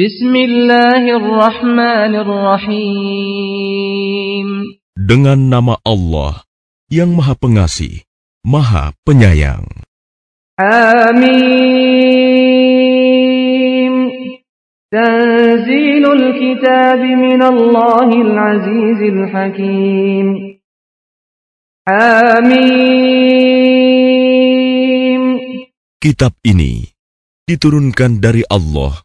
Bismillahirrahmanirrahim. Dengan nama Allah yang Maha Pengasih, Maha Penyayang. Amin. Tanzilul kitab min Allahil Azizil Hakim. Amin. Kitab ini diturunkan dari Allah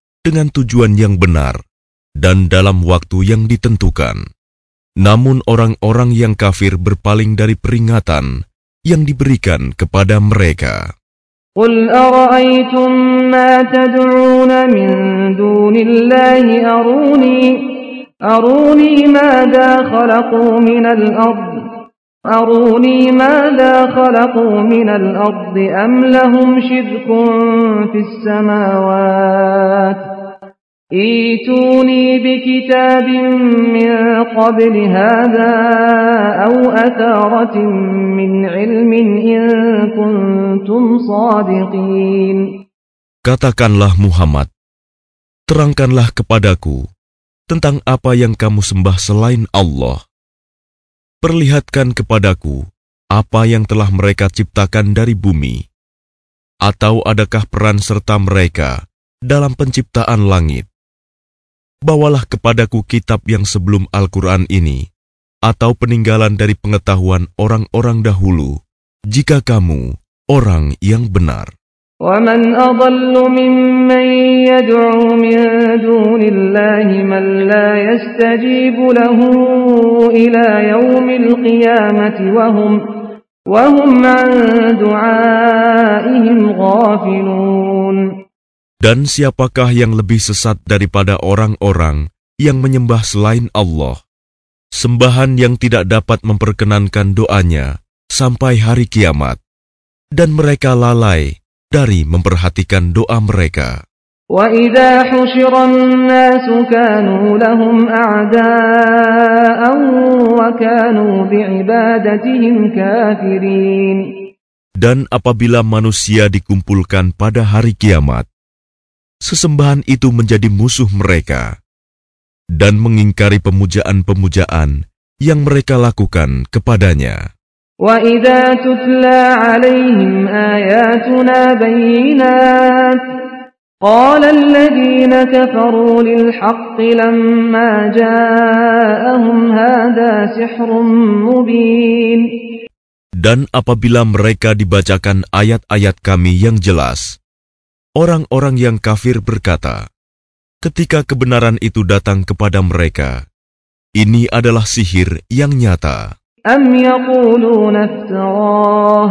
dengan tujuan yang benar dan dalam waktu yang ditentukan. Namun orang-orang yang kafir berpaling dari peringatan yang diberikan kepada mereka. قل أرأيتم ما تدعون من دون الله أروني أروني ماذا خلقوا من الأرض أروني ماذا خلقوا من الأرض أم لهم شرك في السماوات ايتوني بكتاب من قبل هذا أو أثارة من علم إن كنتم صادقين Katakanlah Muhammad, terangkanlah kepadaku tentang apa yang kamu sembah selain Allah. Perlihatkan kepadaku apa yang telah mereka ciptakan dari bumi. Atau adakah peran serta mereka dalam penciptaan langit? Bawalah kepadaku kitab yang sebelum Al-Quran ini, atau peninggalan dari pengetahuan orang-orang dahulu, jika kamu orang yang benar. ومن أضل ممن يدعو من دون الله من لا يستجيب له إلى يوم القيامة وهم وهم عن دعائهم غافلون Dan siapakah yang lebih sesat daripada orang-orang yang menyembah selain Allah? Sembahan yang tidak dapat memperkenankan doanya sampai hari kiamat. Dan mereka lalai dari memperhatikan doa mereka. وإذا حشر الناس كانوا لهم أعداء وكانوا بعبادتهم كافرين Dan apabila manusia dikumpulkan pada hari kiamat, sesembahan itu menjadi musuh mereka dan mengingkari pemujaan-pemujaan yang mereka lakukan kepadanya. وإذا تتلى عليهم آياتنا بينات قال الذين كفروا للحق لما جاءهم هذا سحر مبين Dan apabila mereka dibacakan ayat-ayat kami yang jelas, orang-orang yang kafir berkata, ketika kebenaran itu datang kepada mereka, ini adalah sihir yang nyata. أم يقولون افتراه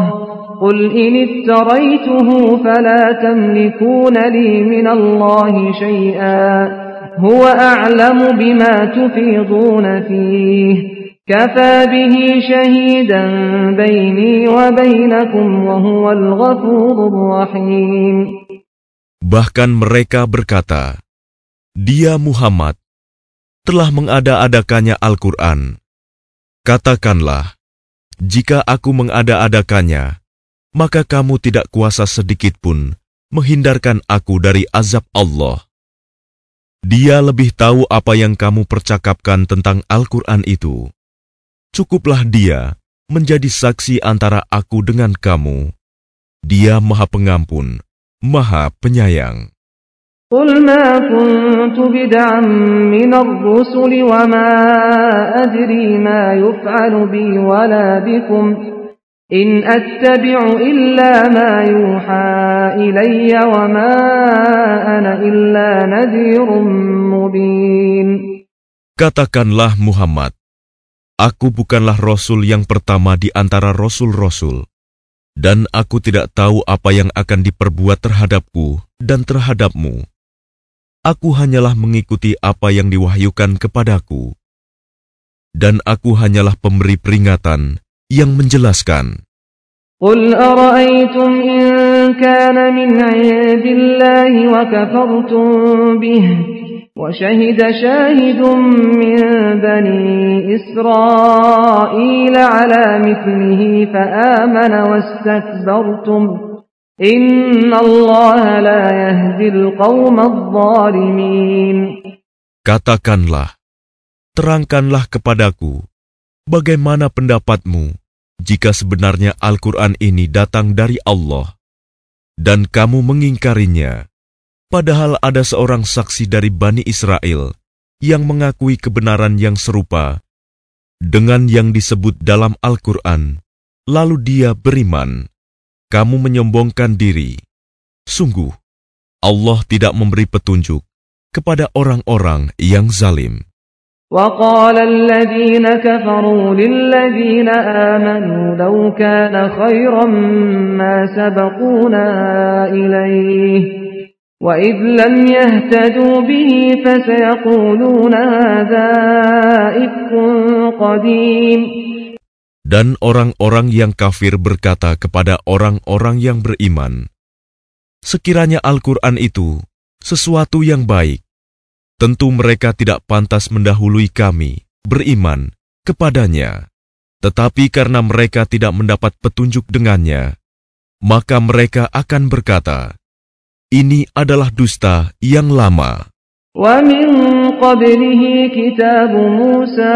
قل إن افتريته فلا تملكون لي من الله شيئا هو أعلم بما تفيضون فيه كفى به شهيدا بيني وبينكم وهو الغفور الرحيم Bahkan mereka berkata, Dia Muhammad telah mengada-adakannya Al-Quran. Katakanlah, jika aku mengada-adakannya, maka kamu tidak kuasa sedikit pun menghindarkan aku dari azab Allah. Dia lebih tahu apa yang kamu percakapkan tentang Al-Quran itu. Cukuplah dia menjadi saksi antara aku dengan kamu. Dia Maha Pengampun, Maha Penyayang. قل ما كنت بدعا من الرسل وما أدري ما يفعل بي ولا بكم إن أتبع إلا ما يوحى إلي وما أنا إلا نذير مبين Katakanlah Muhammad, Aku bukanlah Rasul yang pertama di antara Rasul-Rasul, dan aku tidak tahu apa yang akan diperbuat terhadapku dan terhadapmu. Aku hanyalah mengikuti apa yang diwahyukan kepadaku. Dan aku hanyalah pemberi peringatan yang menjelaskan. قل أرأيتم إن كان من عند الله وكفرتم به وشهد شاهد من بني إسرائيل على مثله فآمن واستكبرتم Katakanlah, terangkanlah kepadaku, bagaimana pendapatmu jika sebenarnya Al-Quran ini datang dari Allah, dan kamu mengingkarinya, padahal ada seorang saksi dari Bani Israel yang mengakui kebenaran yang serupa dengan yang disebut dalam Al-Quran, lalu dia beriman, kamu menyombongkan diri. Sungguh, Allah tidak memberi petunjuk kepada orang-orang yang zalim. وقال الذين كفروا للذين آمنوا لو كان خيرا ما سبقونا إليه وإذ لم يهتدوا به فسيقولون هذا إفك قديم dan orang-orang yang kafir berkata kepada orang-orang yang beriman, Sekiranya Al-Quran itu sesuatu yang baik, tentu mereka tidak pantas mendahului kami beriman kepadanya. Tetapi karena mereka tidak mendapat petunjuk dengannya, maka mereka akan berkata, "Ini adalah dusta yang lama." ومن قبله كتاب موسى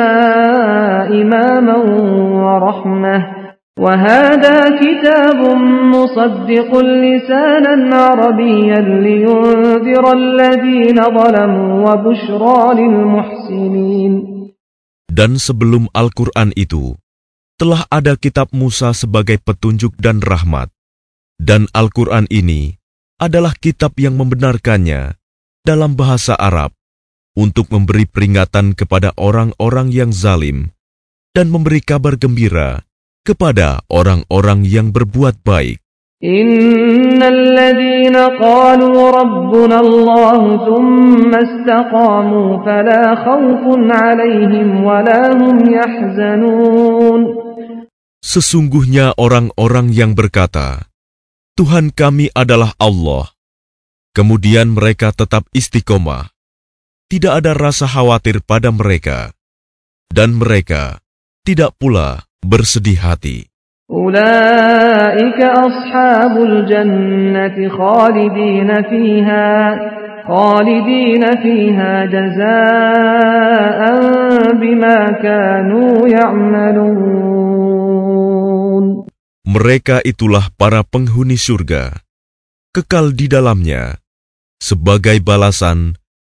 إماما ورحمة وهذا كتاب مصدق لسانا عربيا لينذر الذين ظلموا وبشرى للمحسنين Dan sebelum Al-Quran itu, telah ada kitab Musa sebagai petunjuk dan rahmat. Dan Al-Quran ini adalah kitab yang membenarkannya dalam bahasa Arab untuk memberi peringatan kepada orang-orang yang zalim dan memberi kabar gembira kepada orang-orang yang berbuat baik. Qalu rabbuna Allah thumma istaqamu fala khawfun 'alaihim. Sesungguhnya orang-orang yang berkata, Tuhan kami adalah Allah. Kemudian mereka tetap istiqomah tidak ada rasa khawatir pada mereka, dan mereka tidak pula bersedih hati. Mereka itulah para penghuni surga, kekal di dalamnya, sebagai balasan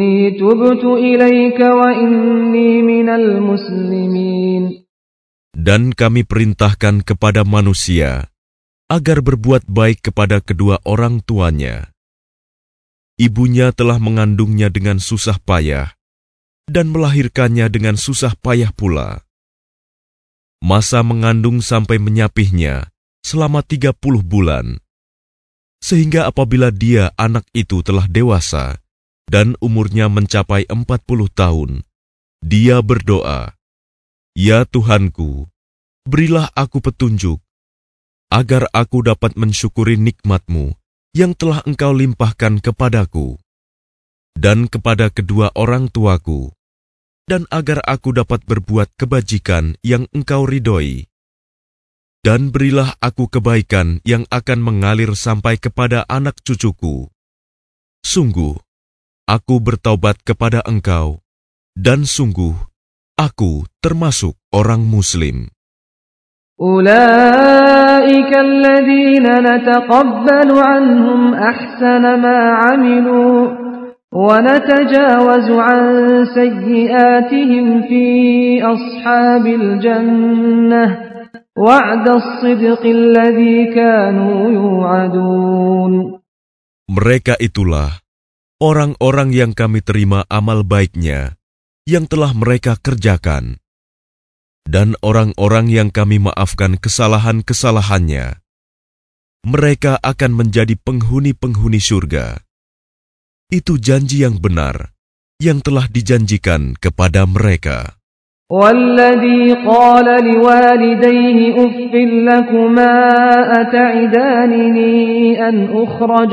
إني تبت إليك وإني من المسلمين Dan kami perintahkan kepada manusia agar berbuat baik kepada kedua orang tuanya. Ibunya telah mengandungnya dengan susah payah dan melahirkannya dengan susah payah pula. Masa mengandung sampai menyapihnya selama 30 bulan. Sehingga apabila dia anak itu telah dewasa dan umurnya mencapai 40 tahun, dia berdoa, Ya Tuhanku, berilah aku petunjuk agar aku dapat mensyukuri nikmatmu yang telah engkau limpahkan kepadaku dan kepada kedua orang tuaku, dan agar aku dapat berbuat kebajikan yang engkau ridhoi. Dan berilah aku kebaikan yang akan mengalir sampai kepada anak cucuku. Sungguh, aku bertaubat kepada engkau, dan sungguh, aku termasuk orang muslim. أولئك الذين نتقبل عنهم أحسن ما عملوا ونتجاوز عن سيئاتهم في أصحاب الجنة وعد الصدق الذي كانوا يوعدون Mereka itulah orang-orang yang kami terima amal baiknya yang telah mereka kerjakan dan orang-orang yang kami maafkan kesalahan-kesalahannya, mereka akan menjadi penghuni-penghuni surga. Itu janji yang benar yang telah dijanjikan kepada mereka. والذي قال لوالديه أف لكما أتعدانني أن أخرج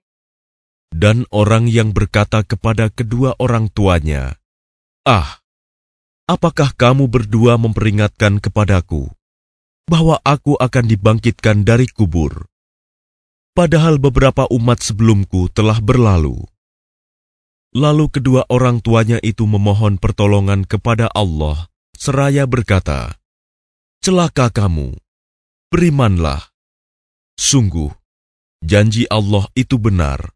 Dan orang yang berkata kepada kedua orang tuanya, Ah, apakah kamu berdua memperingatkan kepadaku bahwa aku akan dibangkitkan dari kubur? Padahal beberapa umat sebelumku telah berlalu. Lalu kedua orang tuanya itu memohon pertolongan kepada Allah, seraya berkata, Celaka kamu, berimanlah. Sungguh, janji Allah itu benar.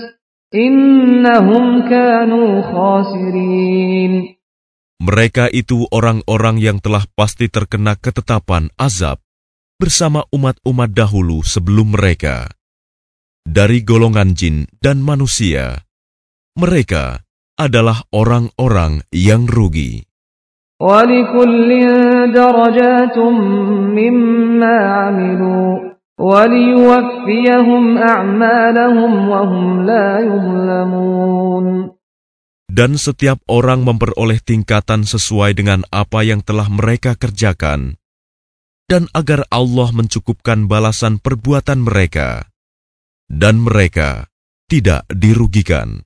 إنهم كانوا خاسرين Mereka itu orang-orang yang telah pasti terkena ketetapan azab bersama umat-umat dahulu sebelum mereka. Dari golongan jin dan manusia, mereka adalah orang-orang yang rugi. ولكل درجات مما عملوا dan setiap orang memperoleh tingkatan sesuai dengan apa yang telah mereka kerjakan, dan agar Allah mencukupkan balasan perbuatan mereka, dan mereka tidak dirugikan.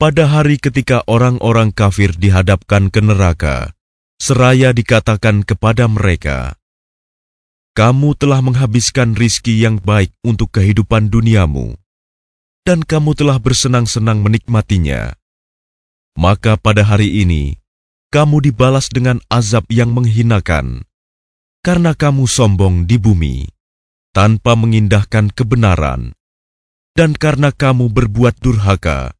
pada hari ketika orang-orang kafir dihadapkan ke neraka, seraya dikatakan kepada mereka, "Kamu telah menghabiskan rizki yang baik untuk kehidupan duniamu, dan kamu telah bersenang-senang menikmatinya. Maka pada hari ini, kamu dibalas dengan azab yang menghinakan, karena kamu sombong di bumi, tanpa mengindahkan kebenaran, dan karena kamu berbuat durhaka,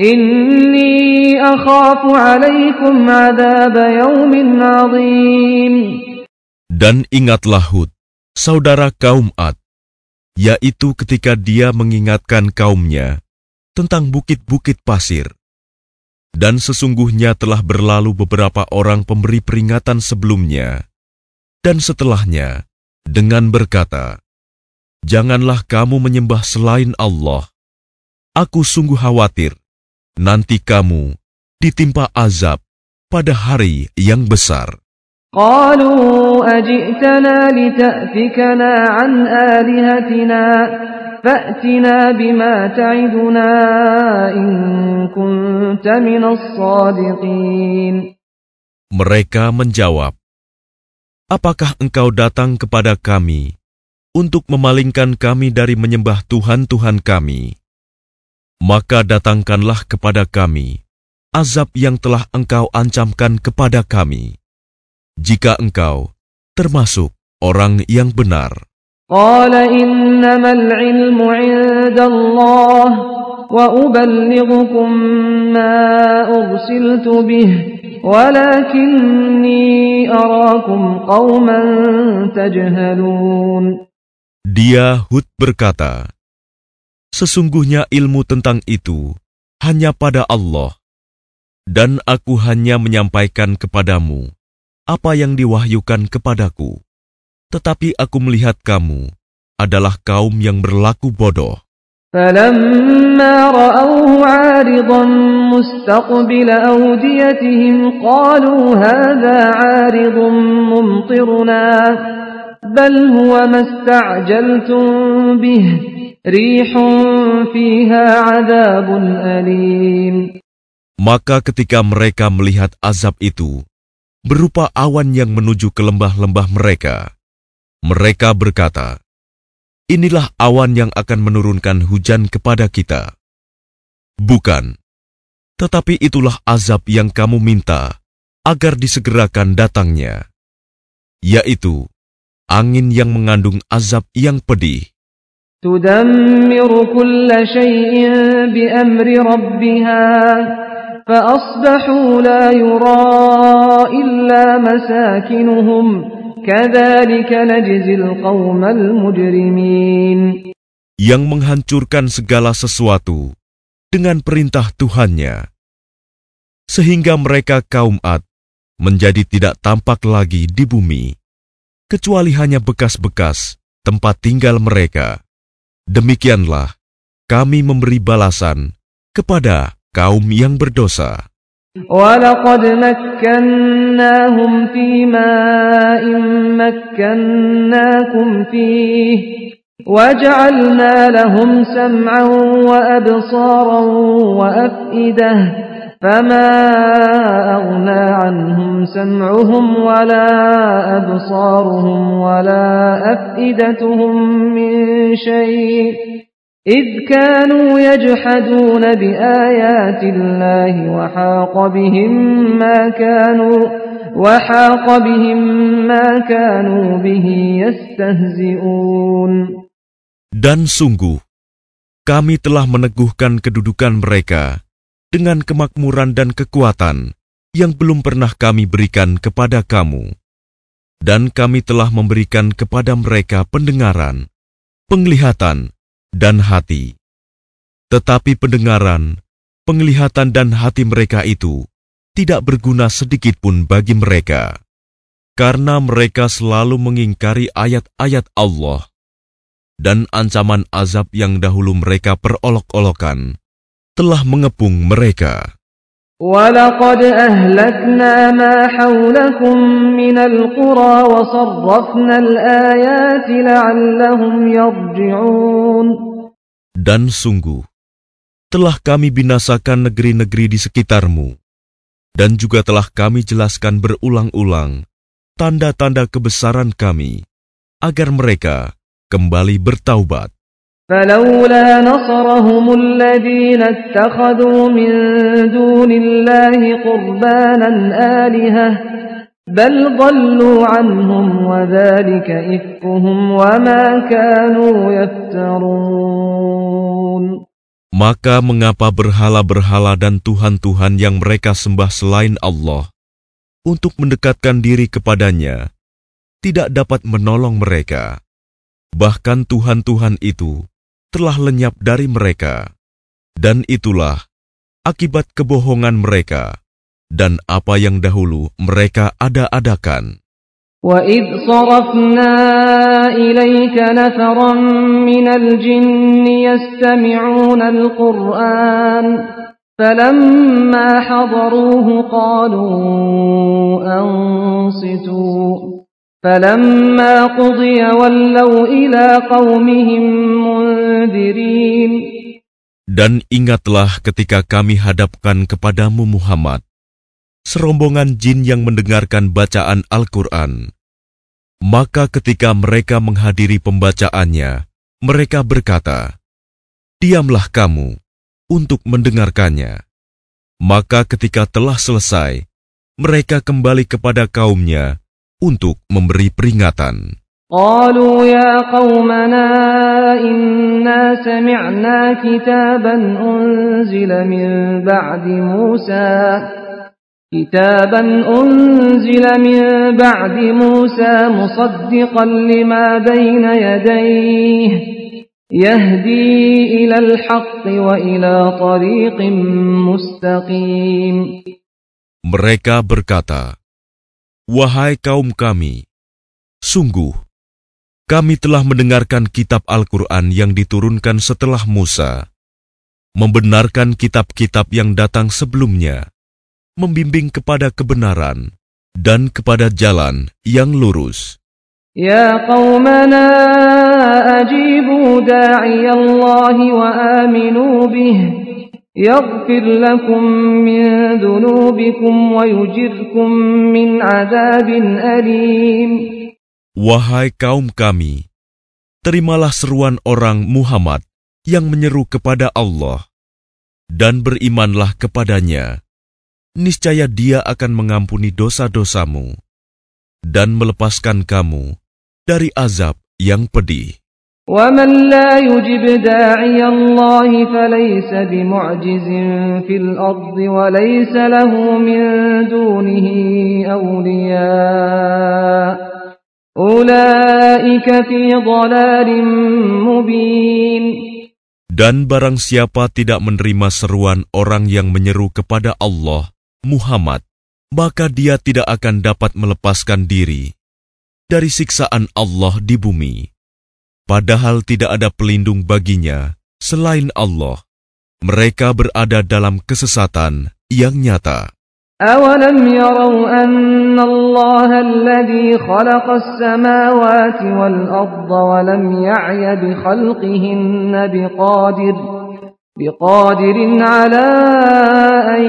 Inni akhafu alaikum yaumin azim. Dan ingatlah Hud, saudara kaum Ad, yaitu ketika dia mengingatkan kaumnya tentang bukit-bukit pasir. Dan sesungguhnya telah berlalu beberapa orang pemberi peringatan sebelumnya, dan setelahnya dengan berkata, Janganlah kamu menyembah selain Allah. Aku sungguh khawatir nanti kamu ditimpa azab pada hari yang besar." قالوا أجئتنا لتأفكنا عن آلهتنا فأتنا بما تعدنا إن كنت من الصادقين Mereka menjawab, Apakah engkau datang kepada kami untuk memalingkan kami dari menyembah Tuhan-Tuhan kami? Maka datangkanlah kepada kami azab yang telah engkau ancamkan kepada kami jika engkau termasuk orang yang benar. قال إنما العلم عند الله وأبلغكم ما أرسلت به ولكني أراكم قوما تجهلون Dia Hud berkata, Sesungguhnya ilmu tentang itu hanya pada Allah, dan aku hanya menyampaikan kepadamu apa yang diwahyukan kepadaku. Tetapi aku melihat kamu adalah kaum yang berlaku bodoh. فلما رأوه عارضا مستقبل أوديتهم قالوا هذا عارض ممطرنا بل هو ما استعجلتم به maka ketika mereka melihat azab itu, berupa awan yang menuju ke lembah-lembah mereka, mereka berkata, Inilah awan yang akan menurunkan hujan kepada kita. Bukan, tetapi itulah azab yang kamu minta agar disegerakan datangnya, yaitu angin yang mengandung azab yang pedih. تدمر كل شيء بأمر ربها فأصبحوا لا يرى إلا مساكنهم كذلك نجزي القوم المجرمين yang menghancurkan segala sesuatu dengan perintah Tuhannya, sehingga mereka kaum Ad menjadi tidak tampak lagi di bumi, kecuali hanya bekas-bekas tempat tinggal mereka. Demikianlah kami memberi balasan kepada kaum yang berdosa. ولقد مكناهم في ماء مكناكم فيه وجعلنا لهم سمعا وأبصارا وأفئدة فما أغنى عنهم سمعهم ولا أبصارهم ولا أفئدتهم من شيء إذ كانوا يجحدون بآيات الله وحاق بهم ما كانوا وحاق بهم ما كانوا به يستهزئون Dan sungguh, kami telah meneguhkan kedudukan mereka dengan kemakmuran dan kekuatan yang belum pernah kami berikan kepada kamu. Dan kami telah memberikan kepada mereka pendengaran, penglihatan, dan hati. Tetapi pendengaran, penglihatan dan hati mereka itu tidak berguna sedikit pun bagi mereka. Karena mereka selalu mengingkari ayat-ayat Allah dan ancaman azab yang dahulu mereka perolok-olokan telah mengepung mereka. ولقد أهلكنا ما حولكم من القرى وصرفنا الآيات لعلهم يرجعون Dan sungguh, telah kami binasakan negeri-negeri di sekitarmu, dan juga telah kami jelaskan berulang-ulang tanda-tanda kebesaran kami, agar mereka kembali bertaubat. فلولا نصرهم الذين اتخذوا من دون الله قربانا آلهة بل ضلوا عنهم وذلك إفكهم وما كانوا يفترون Maka mengapa berhala-berhala dan tuhan-tuhan yang mereka sembah selain Allah untuk mendekatkan diri kepadanya tidak dapat menolong mereka? Bahkan tuhan-tuhan itu telah lenyap dari mereka, dan itulah akibat kebohongan mereka dan apa yang dahulu mereka ada-adakan. وَإِذْ صَرَفْنَا إِلَيْكَ نَفَرًا مِنَ الْجِنِّ يَسْتَمِعُونَ الْقُرْآنَ فَلَمَّا حَضَرُوهُ قَالُوا أَنصِتُوا فَلَمَّا قُضِيَ وَلَّوْا إِلَى قَوْمِهِمْ مُنذِرِينَ Dan ingatlah ketika kami hadapkan kepadamu Muhammad serombongan jin yang mendengarkan bacaan Al-Quran. Maka ketika mereka menghadiri pembacaannya, mereka berkata, Diamlah kamu untuk mendengarkannya. Maka ketika telah selesai, mereka kembali kepada kaumnya untuk memberi peringatan. قالوا يا قومنا إنا سمعنا كتابا أنزل من بعد موسى كتابا أنزل من بعد موسى مصدقا لما بين يديه يهدي إلى الحق وإلى طريق مستقيم Mereka berkata, Wahai kaum kami, sungguh, kami telah mendengarkan kitab Al-Quran yang diturunkan setelah Musa, membenarkan kitab-kitab yang datang sebelumnya, membimbing kepada kebenaran dan kepada jalan yang lurus. Ya qaumana ajibu da'i Allah wa aminu bih lakum min dhunubikum wa yujirkum min adabin alim. Wahai kaum kami, terimalah seruan orang Muhammad yang menyeru kepada Allah dan berimanlah kepadanya niscaya Dia akan mengampuni dosa-dosamu dan melepaskan kamu dari azab yang pedih. ومن لا يجب داعي الله فليس بمعجز في الأرض وليس له من دونه أولياء أولئك في ضلال مبين Dan barang siapa tidak menerima seruan orang yang menyeru kepada Allah Muhammad, maka dia tidak akan dapat melepaskan diri dari siksaan Allah di bumi. Padahal tidak ada pelindung baginya selain Allah. Mereka berada dalam kesesatan yang nyata. أولم يروا أن الله الذي خلق السماوات والأرض ولم يعي بخلقهن بقادر بقادر على أن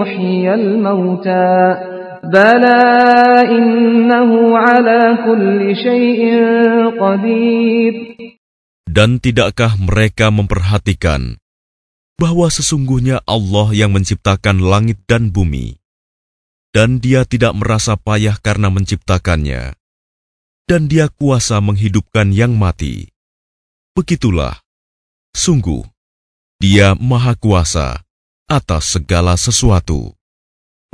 يحيي الموتى Bala innahu ala kulli syai'in qadir. Dan tidakkah mereka memperhatikan bahwa sesungguhnya Allah yang menciptakan langit dan bumi, dan dia tidak merasa payah karena menciptakannya, dan dia kuasa menghidupkan yang mati. Begitulah, sungguh, dia maha kuasa atas segala sesuatu.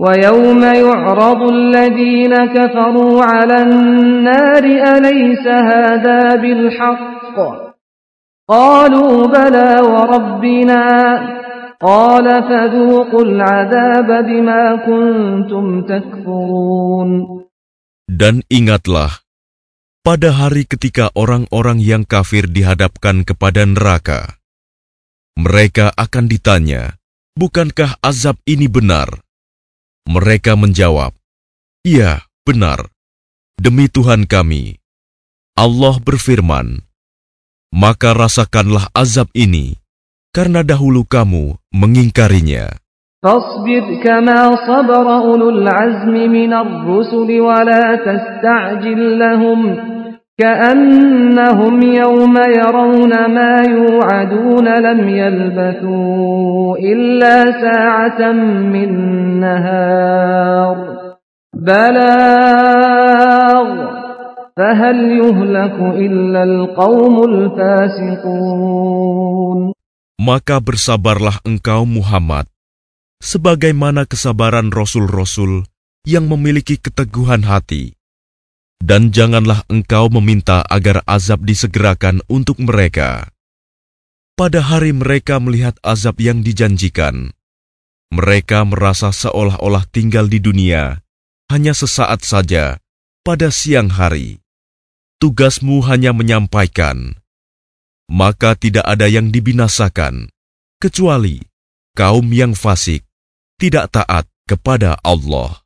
ويوم يعرض الذين كفروا على النار أليس هذا بالحق قالوا بلى وربنا قال فذوقوا العذاب بما كنتم تكفرون Dan ingatlah, pada hari ketika orang-orang yang kafir dihadapkan kepada neraka, mereka akan ditanya, "Bukankah azab ini benar?" Mereka menjawab, "Iya, benar. Demi Tuhan kami." Allah berfirman, "Maka rasakanlah azab ini karena dahulu kamu mengingkarinya." فاصبر كما صبر أولو العزم من الرسل ولا تستعجل لهم كأنهم يوم يرون ما يوعدون لم يلبثوا إلا ساعة من نهار بلاغ فهل يهلك إلا القوم الفاسقون Maka bersabarlah engkau Muhammad, sebagaimana kesabaran Rasul-Rasul yang memiliki keteguhan hati. Dan janganlah engkau meminta agar azab disegerakan untuk mereka. Pada hari mereka melihat azab yang dijanjikan, Mereka merasa seolah-olah tinggal di dunia hanya sesaat saja pada siang hari. Tugasmu hanya menyampaikan, maka tidak ada yang dibinasakan kecuali kaum yang fasik tidak taat kepada Allah.